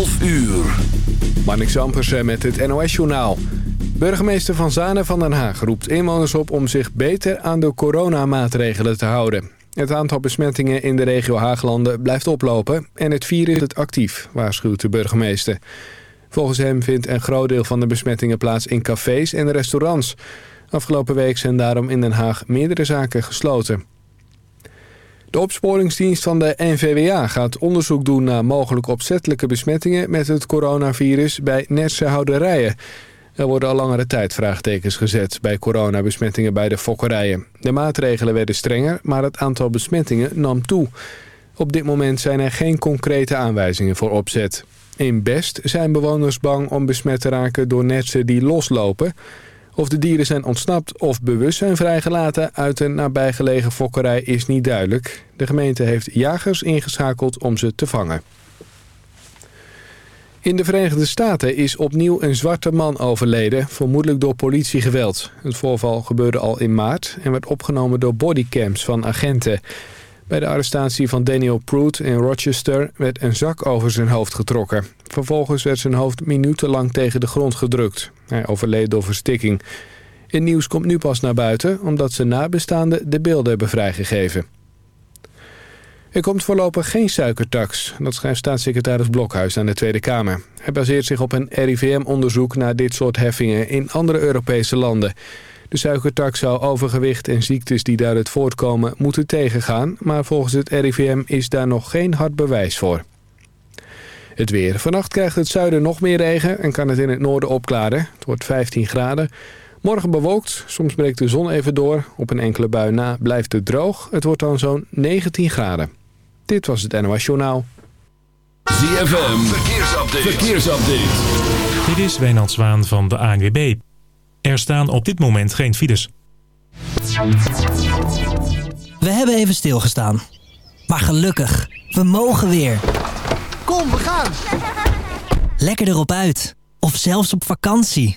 12 uur. Marnix met het NOS-journaal. Burgemeester Van Zanen van Den Haag roept inwoners op om zich beter aan de coronamaatregelen te houden. Het aantal besmettingen in de regio Haaglanden blijft oplopen en het virus is actief, waarschuwt de burgemeester. Volgens hem vindt een groot deel van de besmettingen plaats in cafés en restaurants. Afgelopen week zijn daarom in Den Haag meerdere zaken gesloten. De opsporingsdienst van de NVWA gaat onderzoek doen naar mogelijk opzettelijke besmettingen met het coronavirus bij Nertse houderijen. Er worden al langere tijd vraagtekens gezet bij coronabesmettingen bij de fokkerijen. De maatregelen werden strenger, maar het aantal besmettingen nam toe. Op dit moment zijn er geen concrete aanwijzingen voor opzet. In Best zijn bewoners bang om besmet te raken door netsen die loslopen. Of de dieren zijn ontsnapt of bewust zijn vrijgelaten uit een nabijgelegen fokkerij is niet duidelijk. De gemeente heeft jagers ingeschakeld om ze te vangen. In de Verenigde Staten is opnieuw een zwarte man overleden, vermoedelijk door politiegeweld. Het voorval gebeurde al in maart en werd opgenomen door bodycams van agenten. Bij de arrestatie van Daniel Pruitt in Rochester werd een zak over zijn hoofd getrokken. Vervolgens werd zijn hoofd minutenlang tegen de grond gedrukt. Hij overleed door verstikking. Het nieuws komt nu pas naar buiten omdat zijn nabestaanden de beelden hebben vrijgegeven. Er komt voorlopig geen suikertax. Dat schrijft staatssecretaris Blokhuis aan de Tweede Kamer. Hij baseert zich op een RIVM-onderzoek naar dit soort heffingen in andere Europese landen. De suikertax zou overgewicht en ziektes die daaruit voortkomen moeten tegengaan... maar volgens het RIVM is daar nog geen hard bewijs voor. Het weer. Vannacht krijgt het zuiden nog meer regen en kan het in het noorden opklaren. Het wordt 15 graden. Morgen bewolkt, soms breekt de zon even door. Op een enkele bui na blijft het droog. Het wordt dan zo'n 19 graden. Dit was het NOS Journaal. ZFM, verkeersupdate. verkeersupdate. Dit is Wijnand Zwaan van de ANWB. Er staan op dit moment geen files. We hebben even stilgestaan. Maar gelukkig, we mogen weer. Kom, we gaan! Lekker erop uit. Of zelfs op vakantie.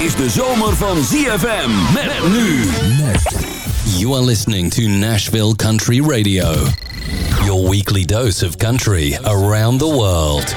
Is de zomer van ZFM. Met nu. You are listening to Nashville Country Radio. Your weekly dose of country around the world.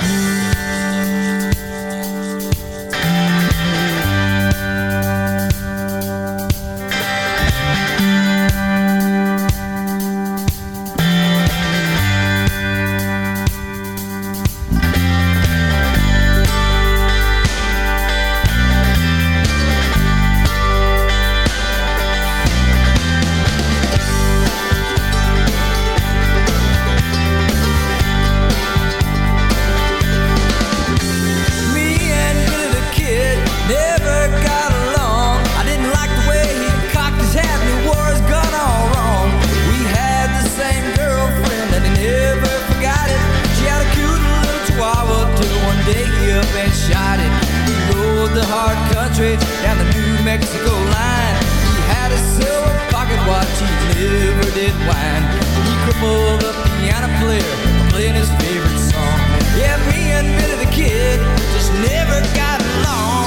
The hard country down the New Mexico line. He had a silver pocket watch, he never did whine. He crumbled a piano player playing his favorite song. Yeah, me and Billy the Kid just never got along.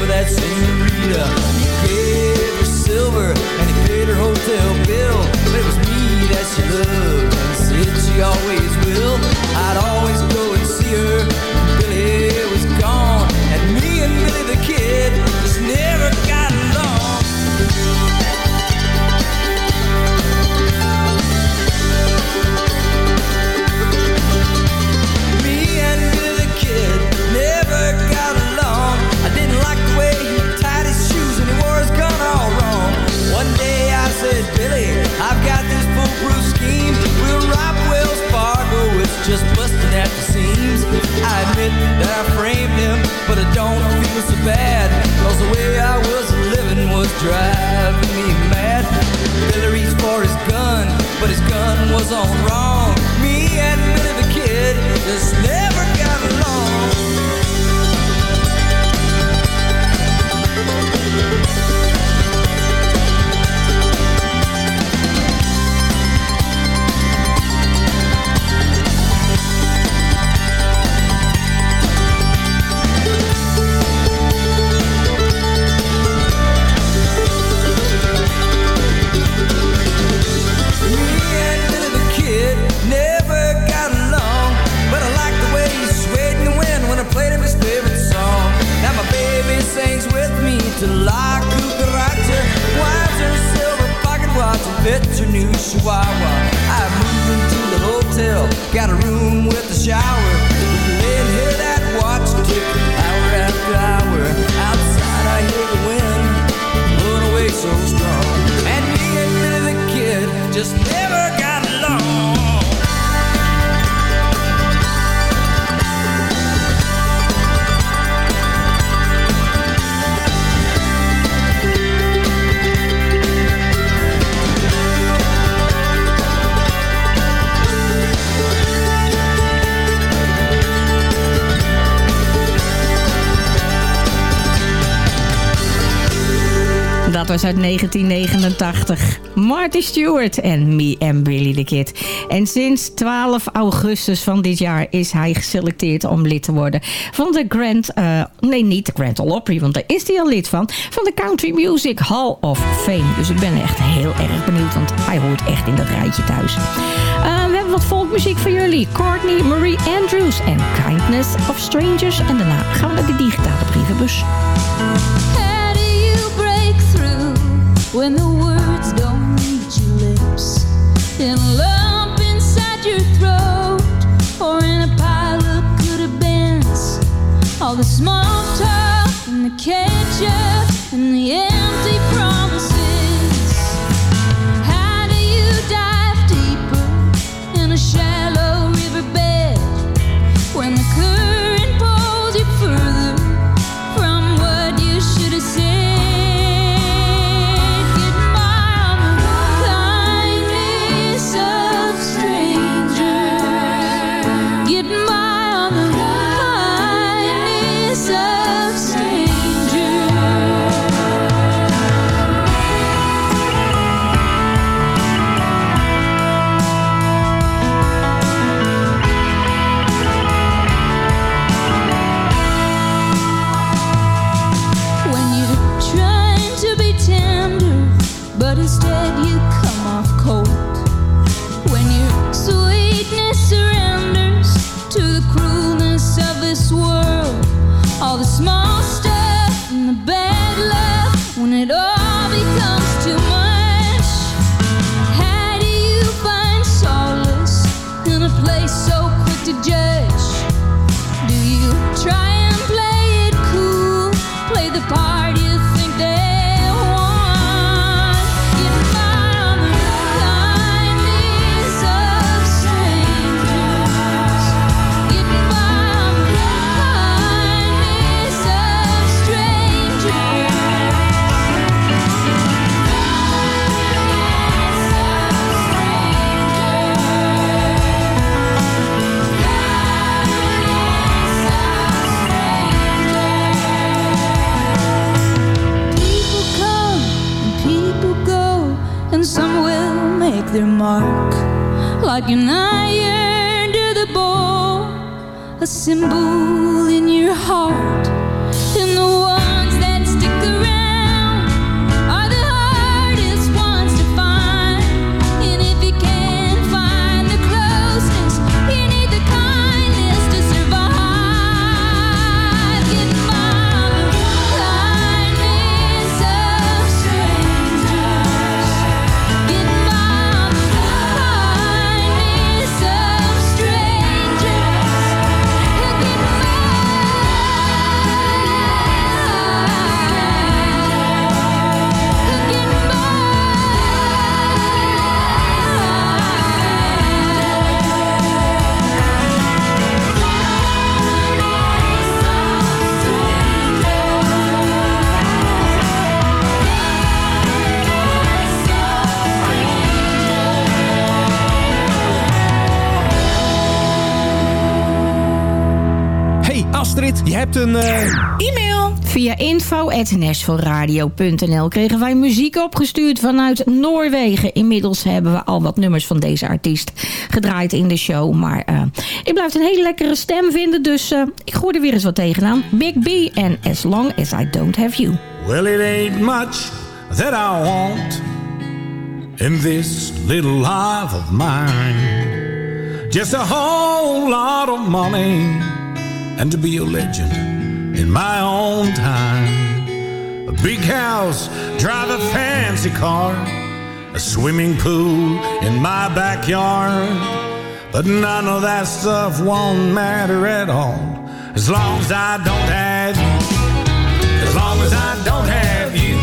for that senorita. He gave her silver and he paid her hotel bill. But it was me that she loved and said she always will. I'd always go and see her I admit that I framed him, but I don't feel so bad. Cause the way I was living was driving me mad. Billy reached for his gun, but his gun was all wrong. Me and Billy the Kid just 1989. Marty Stewart en Me and Billy the Kid. En sinds 12 augustus van dit jaar is hij geselecteerd om lid te worden van de Grand... Eh, nee, niet de Grand Ole Opry, want daar is hij al lid van. Van de Country Music Hall of Fame. Dus ik ben echt heel erg benieuwd, want hij hoort echt in dat rijtje thuis. Eh, we hebben wat volkmuziek voor jullie. Courtney Marie Andrews en Kindness of Strangers. En daarna gaan we naar de digitale brievenbus. when the words don't reach your lips in a lump inside your throat or in a pile of good events all the small talk and the catch up and the info.nashvilleradio.nl kregen wij muziek opgestuurd vanuit Noorwegen. Inmiddels hebben we al wat nummers van deze artiest gedraaid in de show. Maar eh, ik blijf een hele lekkere stem vinden, dus eh, ik gooi er weer eens wat tegenaan. Big B en As Long As I Don't Have You. Well, it ain't much that I want in this little life of mine. Just a whole lot of money and to be a legend in my own time. Big house, drive a fancy car, a swimming pool in my backyard. But none of that stuff won't matter at all as long as I don't have you. As long as I don't have you.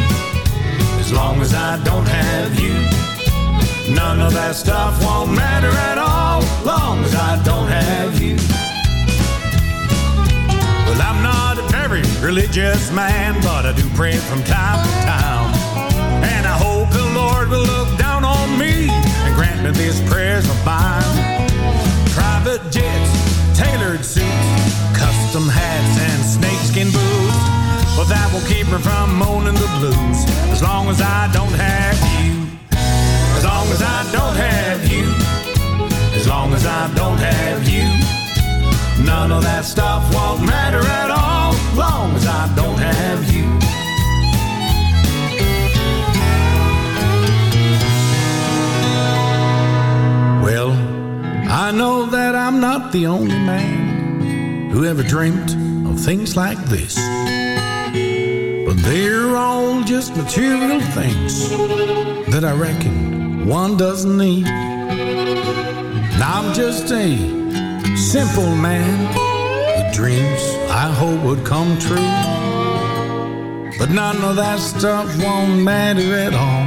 As long as I don't have you. None of that stuff religious man, but I do pray from time to time. And I hope the Lord will look down on me and grant me these prayers of mine. Private jets, tailored suits, custom hats, and snakeskin boots. But that will keep me from moaning the blues as long as I don't have you. As long as I don't have you. As long as I don't have you. None of that stuff won't matter at all. Long as I don't have you. Well, I know that I'm not the only man who ever dreamt of things like this. But they're all just material things that I reckon one doesn't need. Now I'm just a simple man dreams I hope would come true. But none of that stuff won't matter at all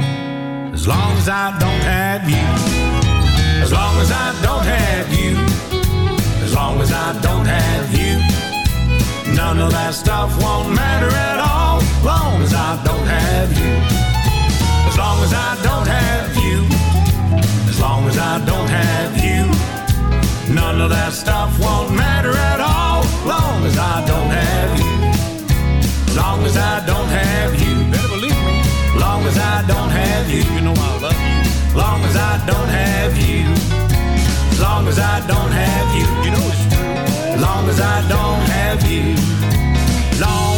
as long as I don't have you. As long as I don't have you. As long as I don't have you. None of that stuff won't matter at all. Long as I don't have you. As long as I don't have you. As long as I don't have you. None of that stuff won't matter at all. Long as I don't have you. Long as I don't have you. Better believe me. Long as I don't have you. You know I love you. Long as I don't have you. Long as I don't have you. You know it's true. Long as I don't have you. Long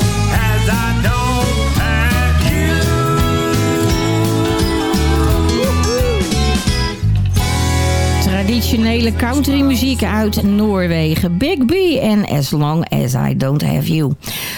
Traditionele countrymuziek uit Noorwegen. Big B en As Long As I Don't Have You.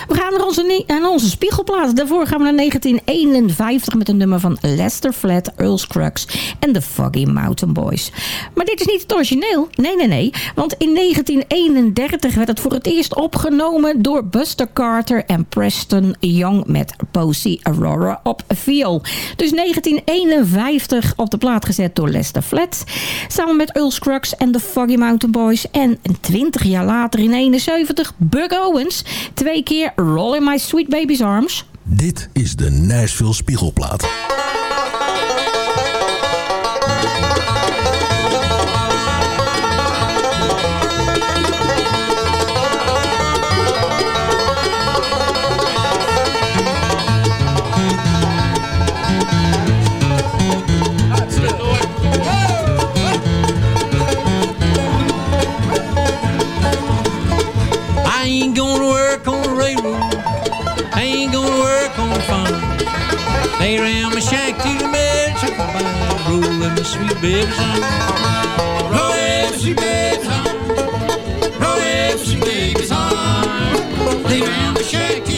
We gaan naar onze, naar onze spiegelplaat. Daarvoor gaan we naar 1951 met een nummer van Lester Flat, Earl Scruggs en de Foggy Mountain Boys. Maar dit is niet het origineel. Nee, nee, nee. Want in 1931 werd het voor het eerst opgenomen door Buster Carter en Preston Young met Posey Aurora op viool. Dus 1951 op de plaat gezet door Lester Flat. Samen met Earl Scruggs en de Foggy Mountain Boys. En 20 jaar later in 71 Buck Owens. Twee keer Roll in My Sweet Baby's Arms. Dit is de Nashville Spiegelplaat. Lay around my shack till the bed, of my rolling my sweet baby's on. Rolling my sweet baby's on. Rolling my sweet baby's on. Lay around my shack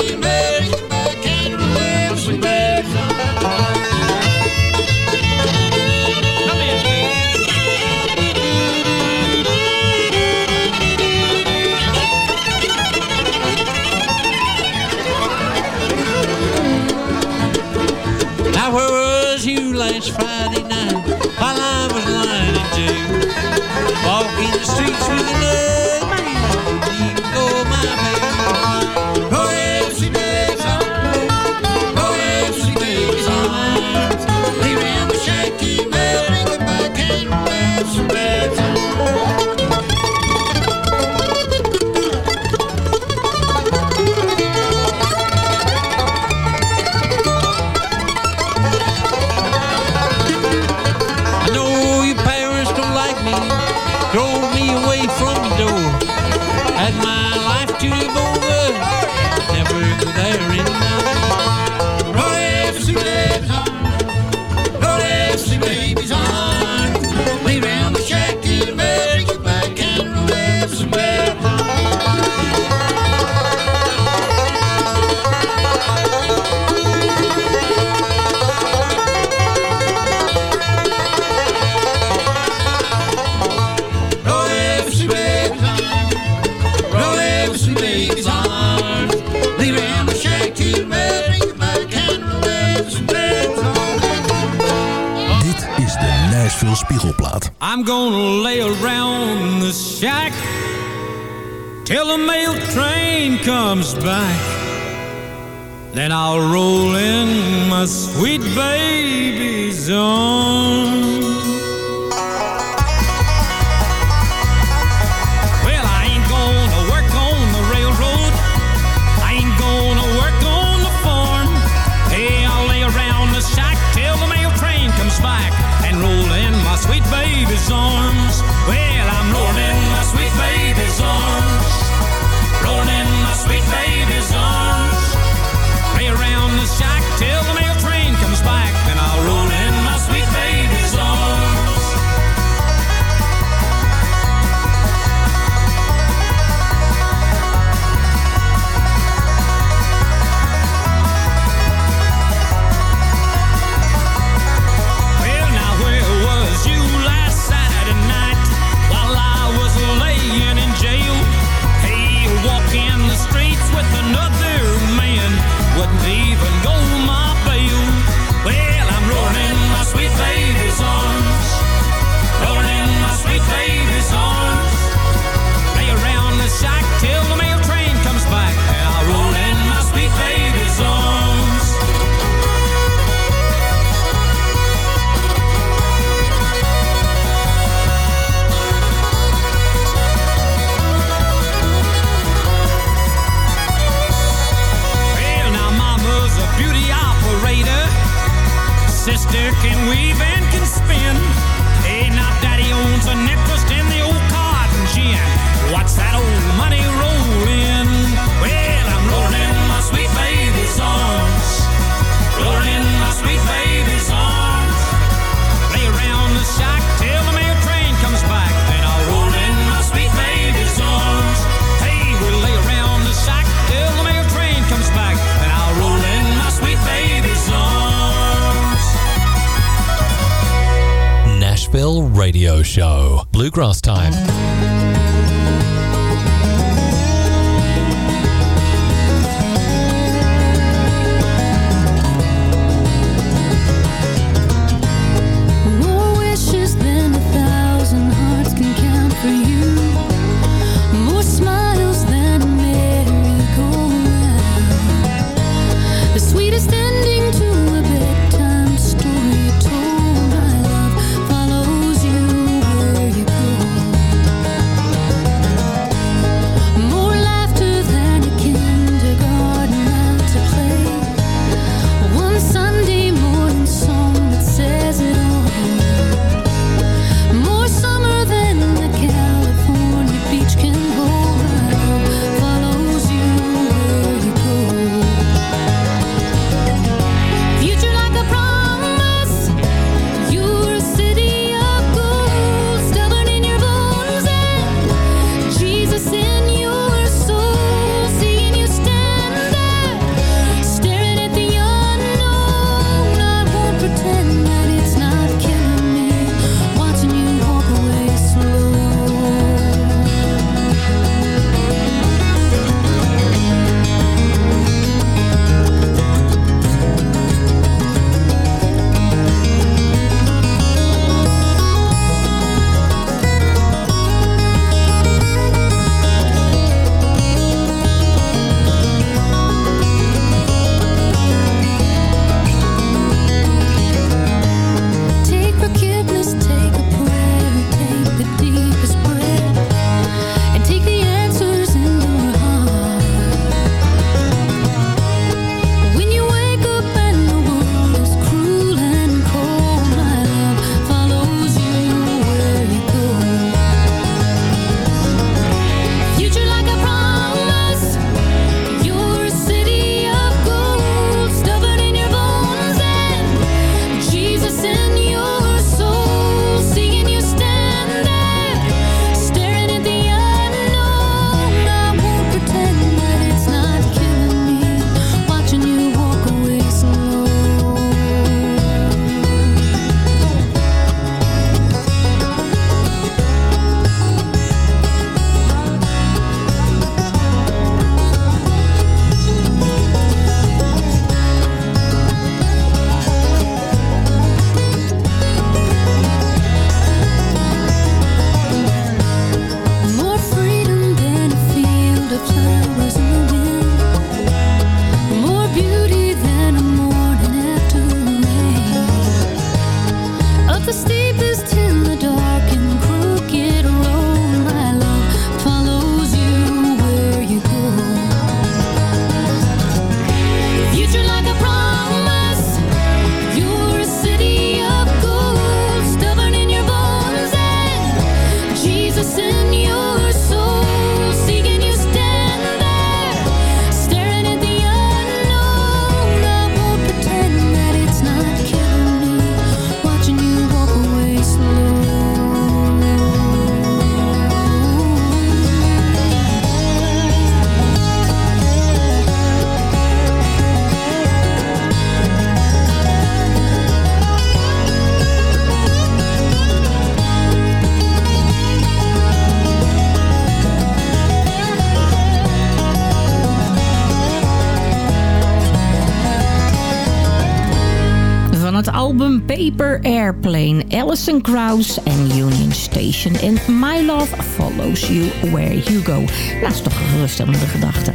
Alison Krauss en Union Station. En My Love Follows You Where You Go. Dat is toch een geruststellende gedachte.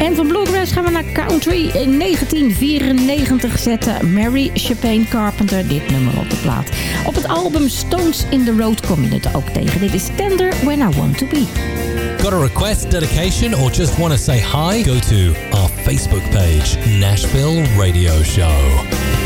En van Bluegrass gaan we naar Country. In 1994 zette Mary Chapin Carpenter dit nummer op de plaat. Op het album Stones in the Road kom je het ook tegen. Dit is Tender When I Want To Be. Got a request, dedication, or just want to say hi? Go to our Facebook page, Nashville Radio Show.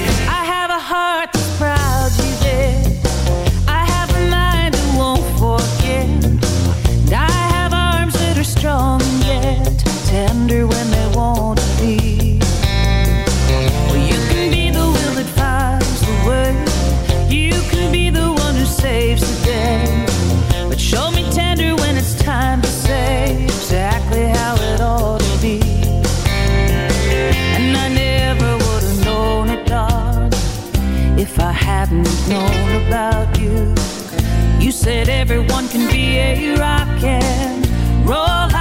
About you. You said everyone can be a rock and roll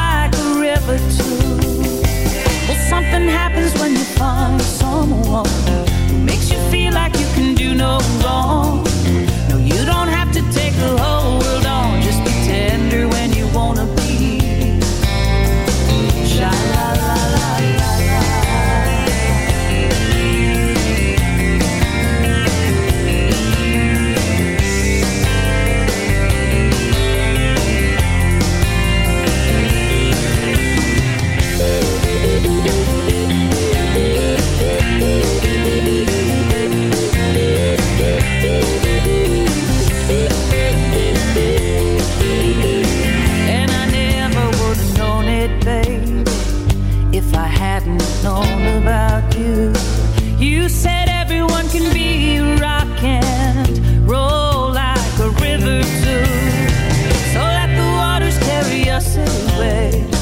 known about you. You said everyone can be rock and roll like a river too. So let the waters carry us away.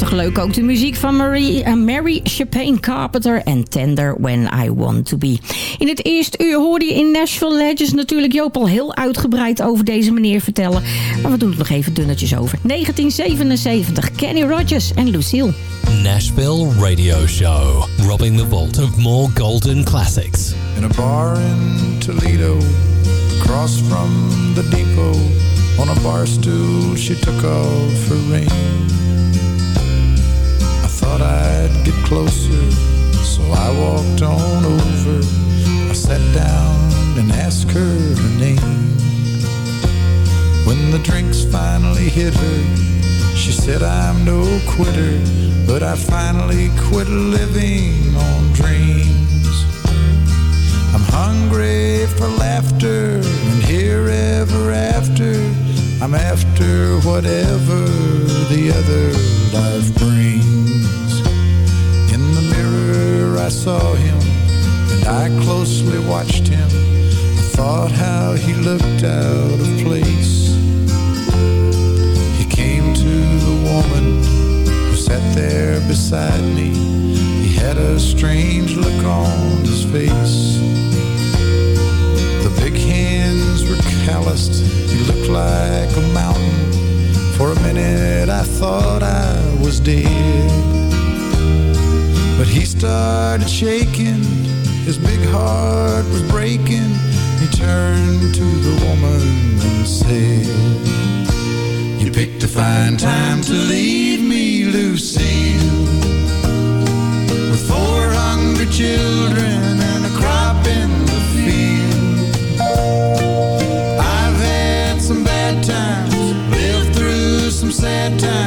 Toch leuk ook de muziek van Marie, eh, Mary Chapin Carpenter en Tender When I Want To Be. In het eerste uur hoorde je in Nashville Legends natuurlijk Joop al heel uitgebreid over deze meneer vertellen. Maar we doen het nog even dunnetjes over. 1977, Kenny Rogers en Lucille. Nashville Radio Show, robbing the vault of more golden classics. in a bar in Toledo, across from the depot. On a bar stool, she took off her ring. I'd get closer, so I walked on over. I sat down and asked her her name. When the drinks finally hit her, she said, I'm no quitter, but I finally quit living on dreams. I'm hungry for laughter and here ever after. I'm after whatever the other life watched him. I thought how he looked out of place. He came to the woman who sat there beside me. He had a strange look on his face. The big hands were calloused. He looked like a mountain. For a minute I thought I was dead. But he started shaking. His big heart was breaking. He turned to the woman and said, You picked a fine time to leave me, Lucille. With four hungry children and a crop in the field. I've had some bad times, lived through some sad times,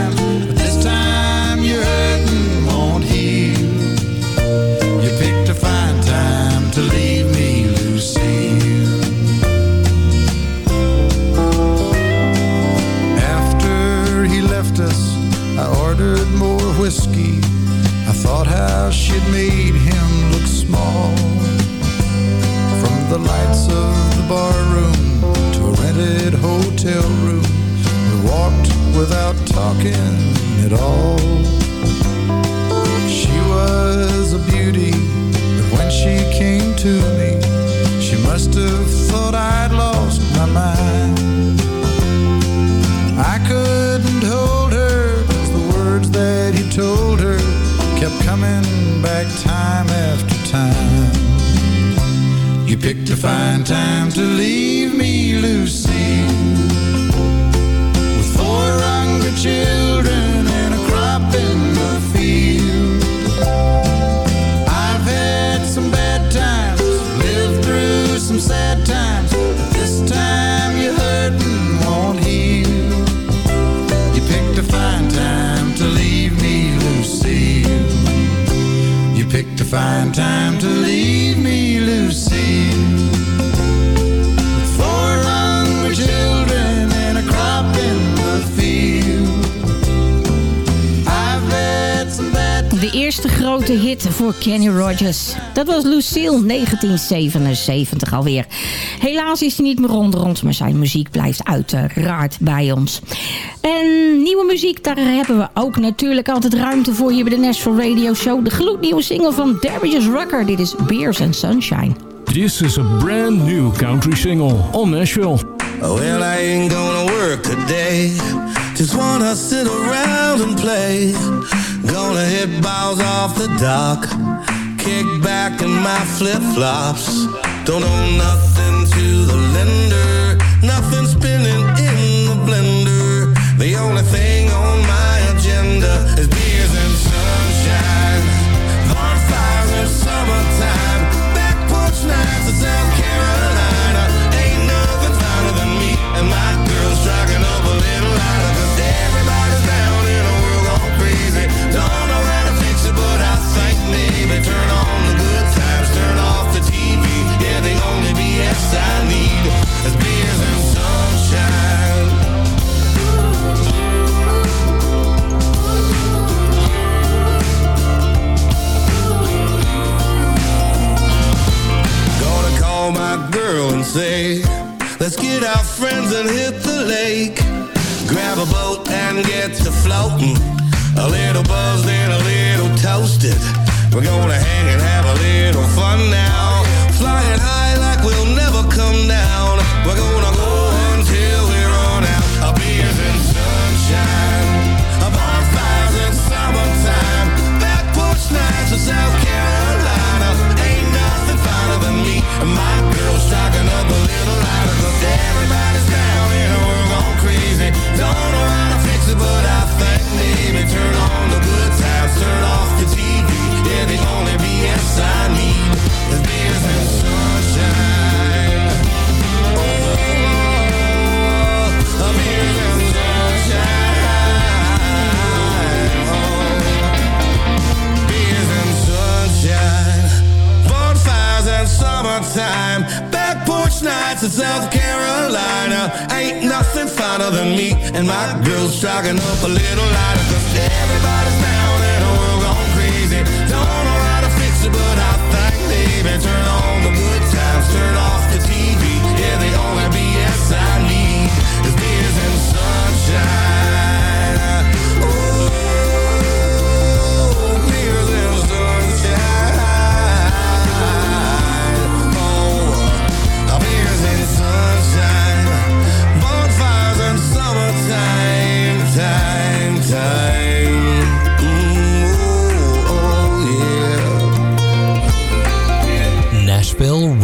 picked a fine time to leave me, Lucy, with four hungry children grote hit voor Kenny Rogers. Dat was Lucille 1977 alweer. Helaas is hij niet meer onder ons, maar zijn muziek blijft uiteraard bij ons. En nieuwe muziek, daar hebben we ook natuurlijk altijd ruimte voor hier bij de Nashville Radio Show. De gloednieuwe single van Darius Rucker. Dit is Beers and Sunshine. This is a brand new country single on Nashville. Well, I ain't gonna work today. Just wanna sit around and play. Gonna hit balls off the dock. Kick back in my flip flops. Don't owe nothing to the lender. Nothing spinning in the blender. The only thing our friends and hit the lake. Grab a boat and get to floating. A little buzzed and a little toasted. We're gonna hang and have a little fun now. Flying high like we'll never come down. We're gonna go until we run out. A beers and sunshine. A bonfires in summertime. Back porch nights in South Carolina. And my girl striking up a little lighter. Cause everybody's down in a world gone crazy. Don't know how to fix it, but I think maybe turn on the good times, turn off the TV. Yeah, the only BS I need is beers and summertime. Back porch nights in South Carolina. Ain't nothing finer than me and my girls striking up a little lighter. Cause everybody's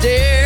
dear.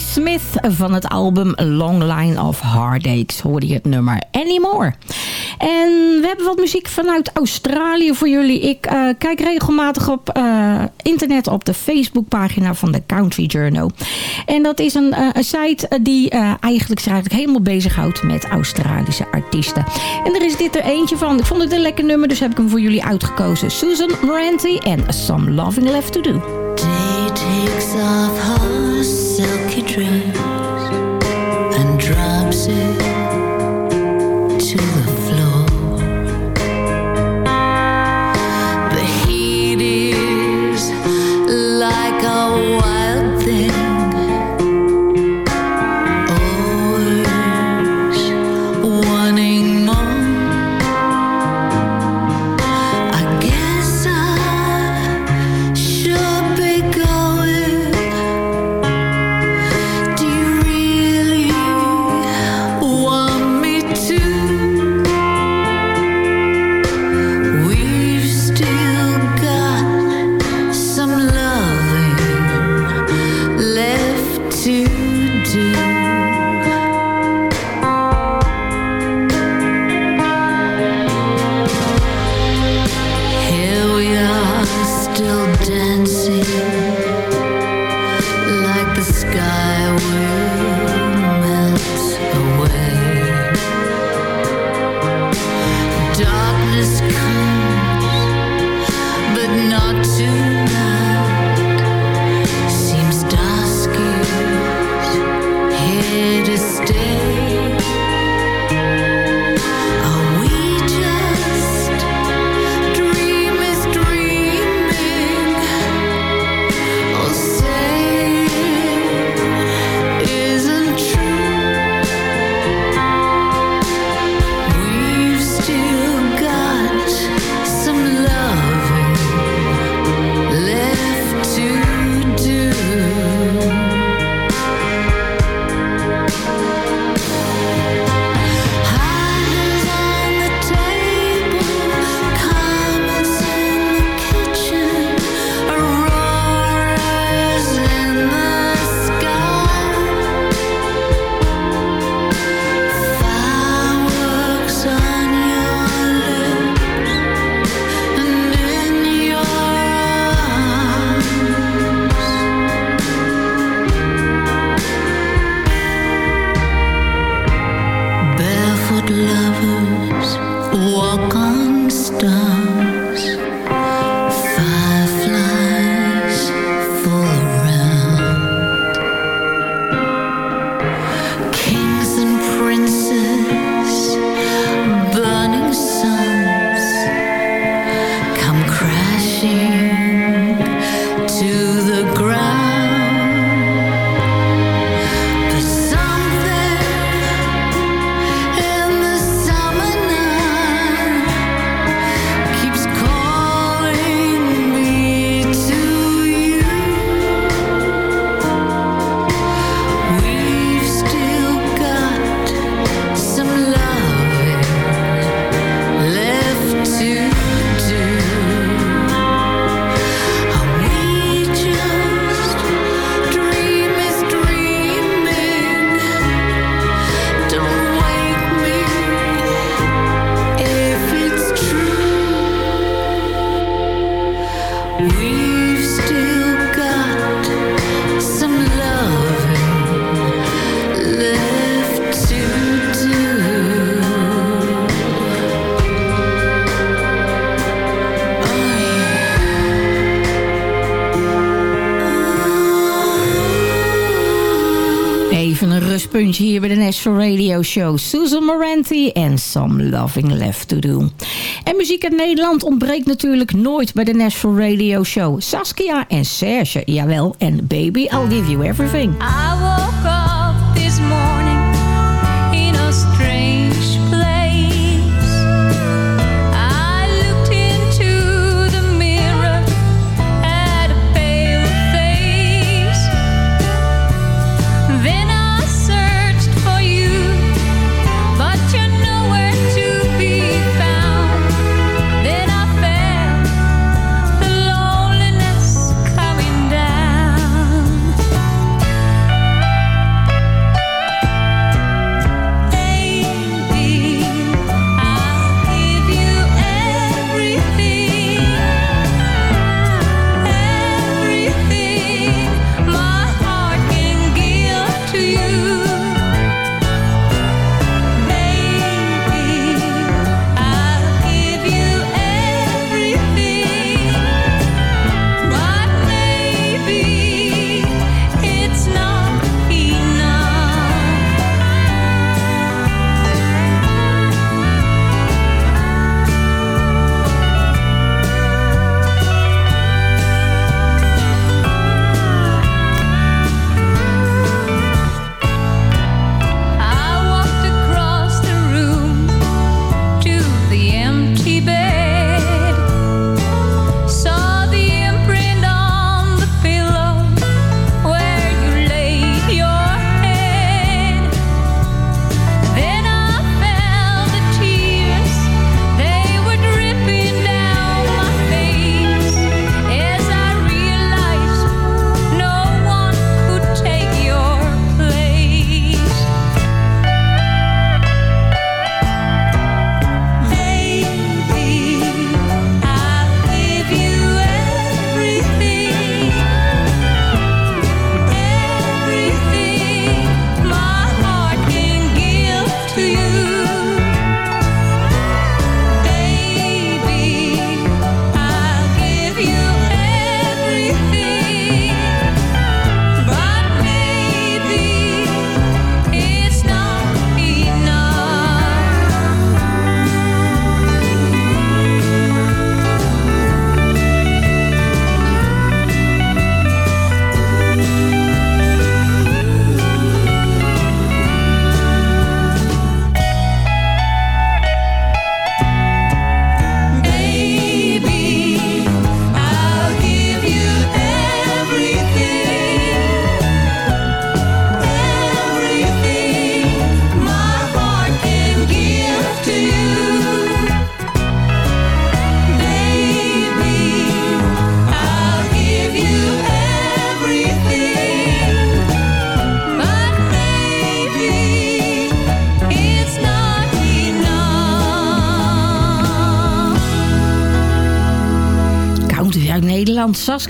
Smith van het album Long Line of Heartaches. Hoorde je het nummer Anymore. En we hebben wat muziek vanuit Australië voor jullie. Ik eh, kijk regelmatig op eh, internet op de Facebookpagina van de Country Journal. En dat is een, eh, site die eigenlijk eigenlijk helemaal bezighoudt met Australische artiesten. En er is dit er eentje van. Ik vond het een lekker nummer, dus heb ik hem voor jullie uitgekozen. Susan Moranti en Some Loving Left to Do. Day takes off Nashville Radio Show. Susan Moranti en Some Loving Left to Do. En muziek uit Nederland ontbreekt natuurlijk nooit bij de Nashville Radio Show. Saskia en Serge, jawel. En Baby, I'll Give You Everything.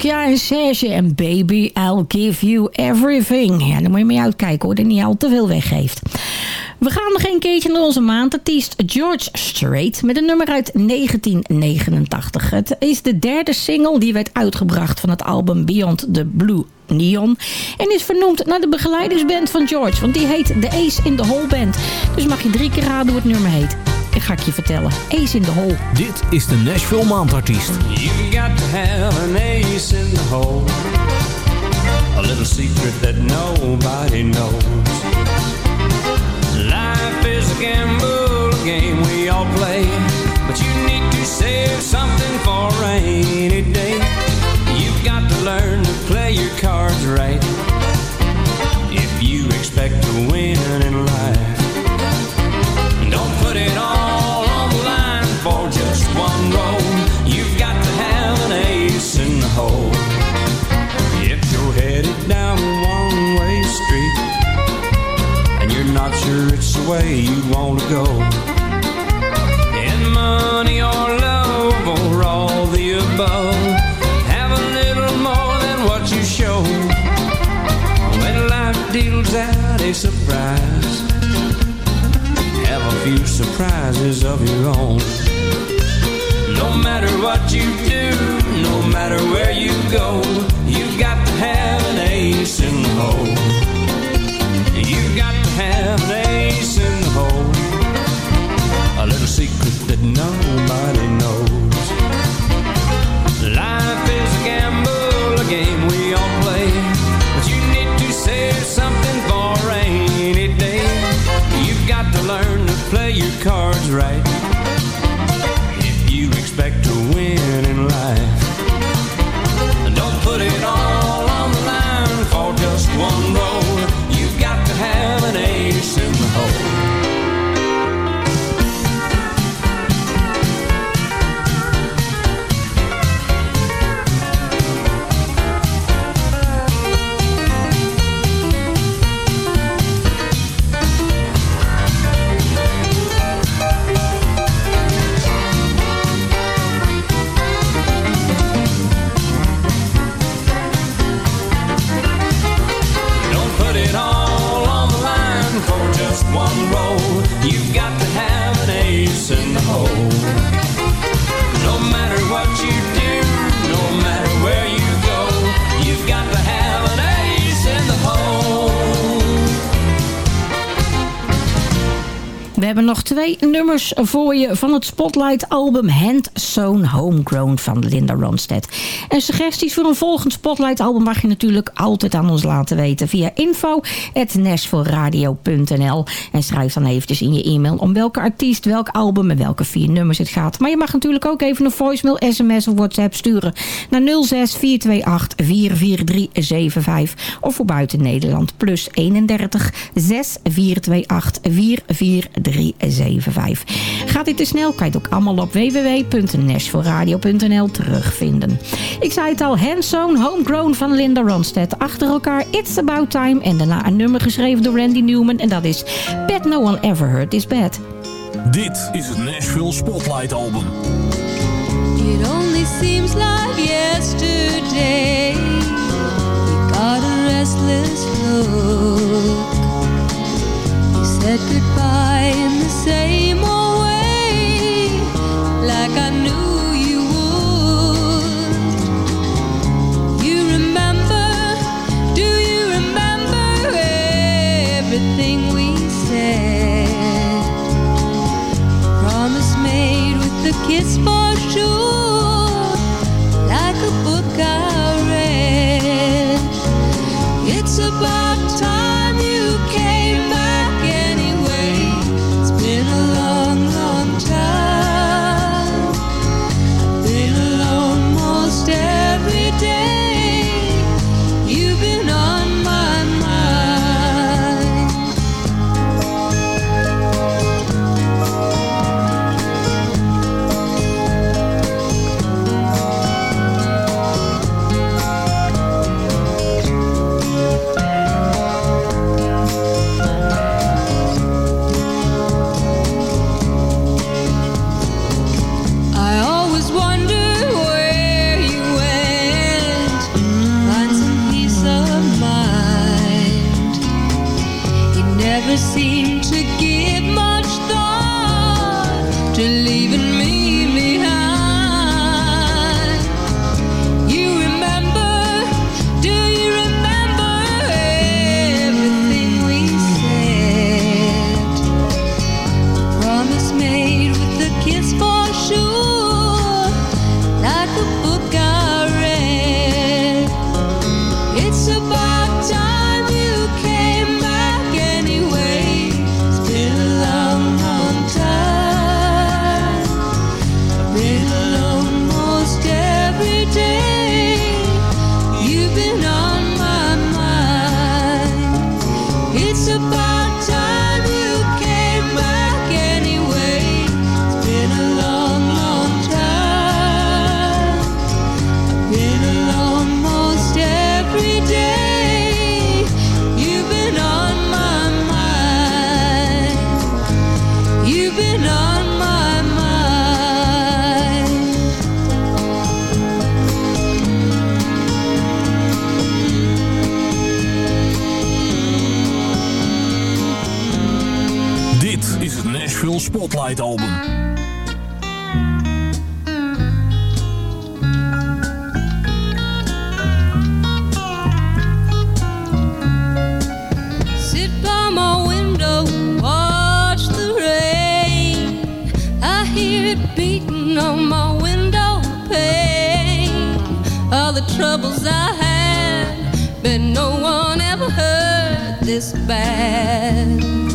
Saskia en Serge en Baby, I'll Give You Everything. Ja, daar moet je mee uitkijken hoor, dat hij niet al te veel weggeeft. We gaan nog een keertje naar onze maandartiest George Strait met een nummer uit 1989. Het is de derde single die werd uitgebracht van het album Beyond the Blue Neon. En is vernoemd naar de begeleidersband van George, want die heet The Ace in the Hole Band. Dus mag je drie keer raden hoe het nummer heet. Ik ga ik je vertellen. Ace in the Hole. Dit is de Nashville Maandartiest. You got to have an ace in the hole. A little secret that nobody knows. Life is a gamble, a game we all play. But you need to save something for a rainy day. You've got to learn to play your cards right. If you expect to win in way you want to go, in money or love or all the above, have a little more than what you show. When life deals out a surprise have a few surprises of your own. No matter what you do, no matter where you go, you've got to have an ace in the hole. You've got have an ace in the hole. A little secret that nobody hebben nog twee nummers voor je van het Spotlight album Hand Sewn Homegrown van Linda Ronstadt. En suggesties voor een volgend Spotlight album mag je natuurlijk altijd aan ons laten weten via info.nashvilleradio.nl en schrijf dan eventjes in je e-mail om welke artiest, welk album en welke vier nummers het gaat. Maar je mag natuurlijk ook even een voicemail, sms of whatsapp sturen naar 06 428 44375 of voor buiten Nederland plus 31 6 428 44375. Gaat dit te snel, kan je het ook allemaal op www.nashvilleradio.nl terugvinden. Ik zei het al, Handsewn Homegrown van Linda Ronstadt. Achter elkaar It's About Time en daarna een nummer geschreven door Randy Newman en dat is Bad No One Ever Heard This Bad. Dit is het Nashville Spotlight Album. It only seems like yesterday. You got a restless look. You said goodbye say beating on my window pane. All the troubles I had, but no one ever heard this bad.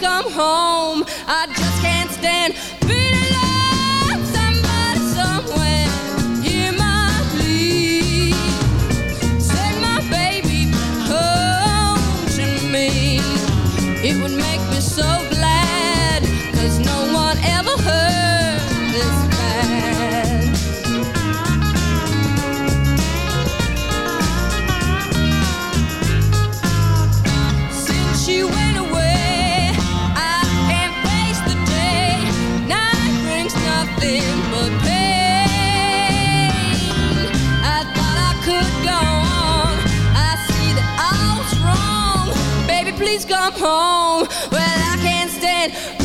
Come home. I just can't stand please come home. Well, I can't stand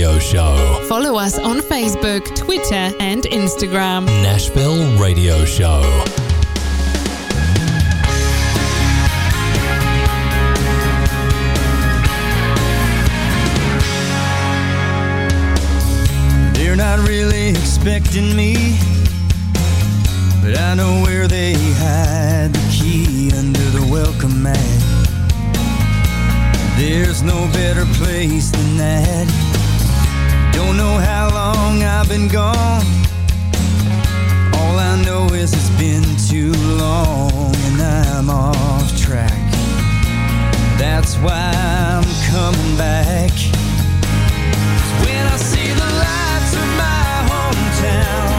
Radio Show. Follow us on Facebook, Twitter, and Instagram. Nashville Radio Show. They're not really expecting me, but I know where they hide the key under the welcome mat. There's no better place than that. Don't know how long I've been gone. All I know is it's been too long and I'm off track. That's why I'm coming back. When I see the lights of my hometown,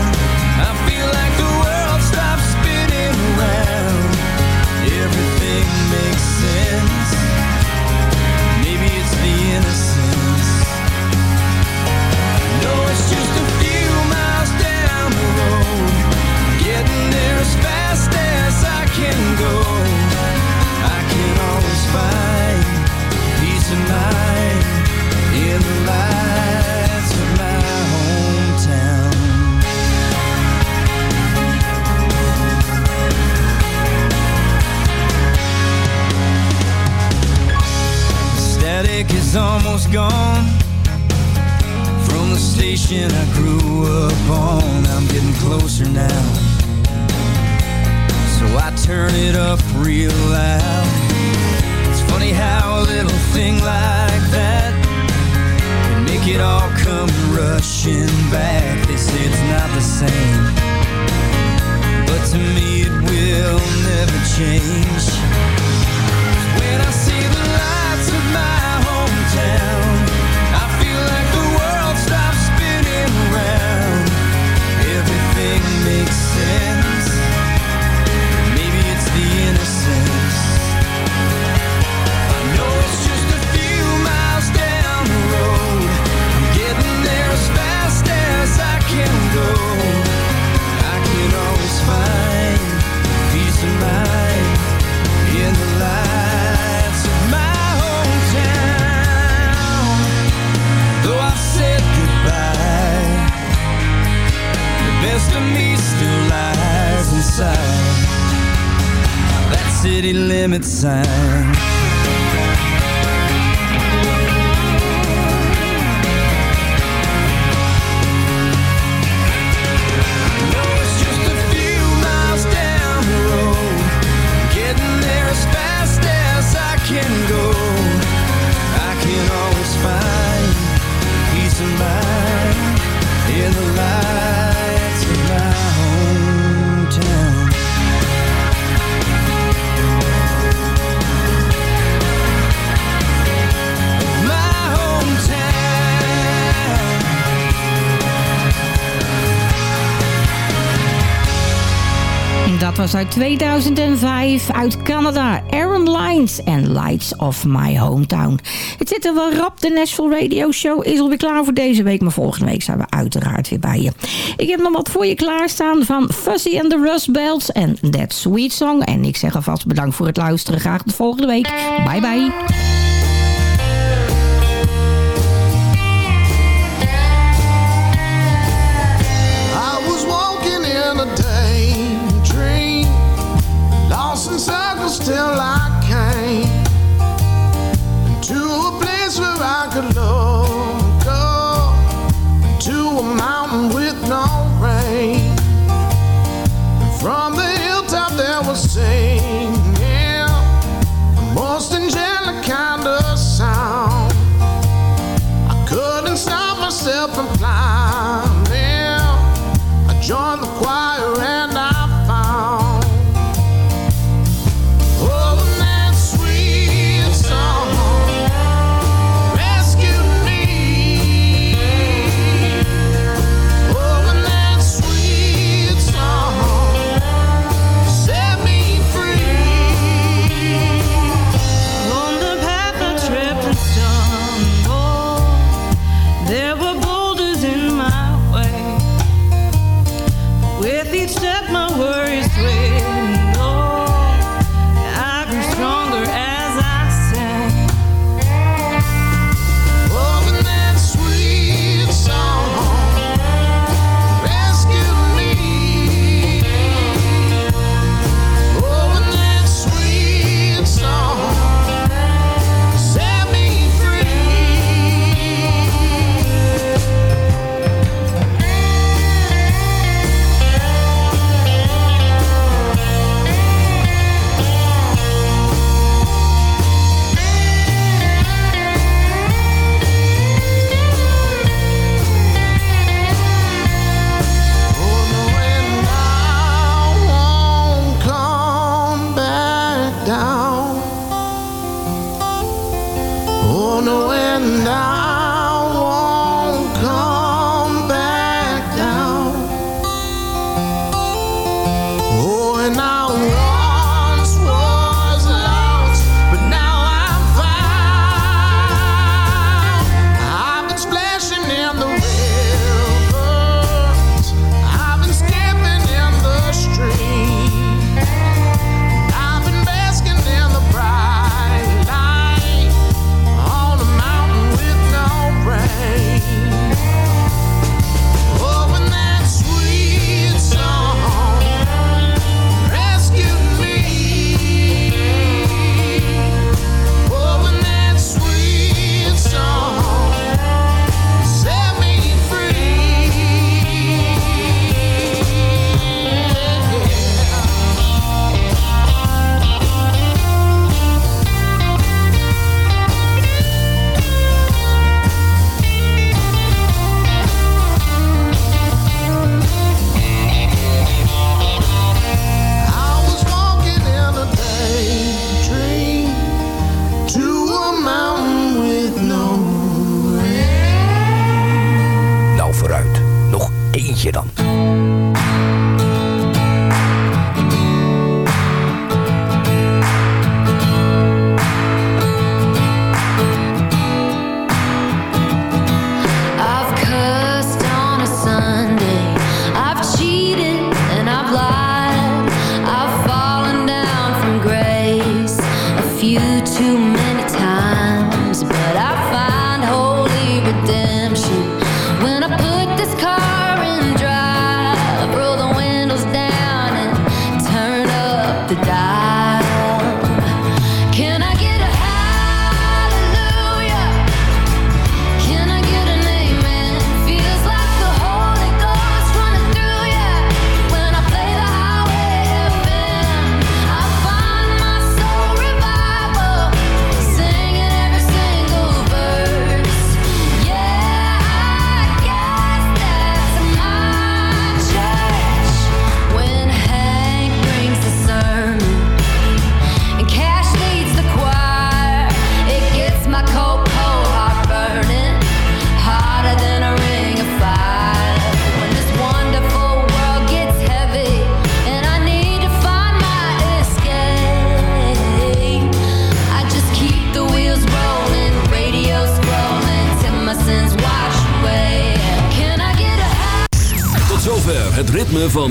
is almost gone from the station I grew up on. I'm getting closer now, so I turn it up real loud. It's funny how a little thing like that can make it all come rushing back. They say it's not the same, but to me it will never change. When I makes sense. me still lies inside. That city limit sign. was uit 2005 uit Canada. Aaron Lines en Lights of My Hometown. Het zit er wel rap. De Nashville Radio Show is alweer klaar voor deze week. Maar volgende week zijn we uiteraard weer bij je. Ik heb nog wat voor je klaarstaan van Fuzzy and the Rust Bells en That Sweet Song. En ik zeg alvast bedankt voor het luisteren. Graag tot volgende week. Bye bye.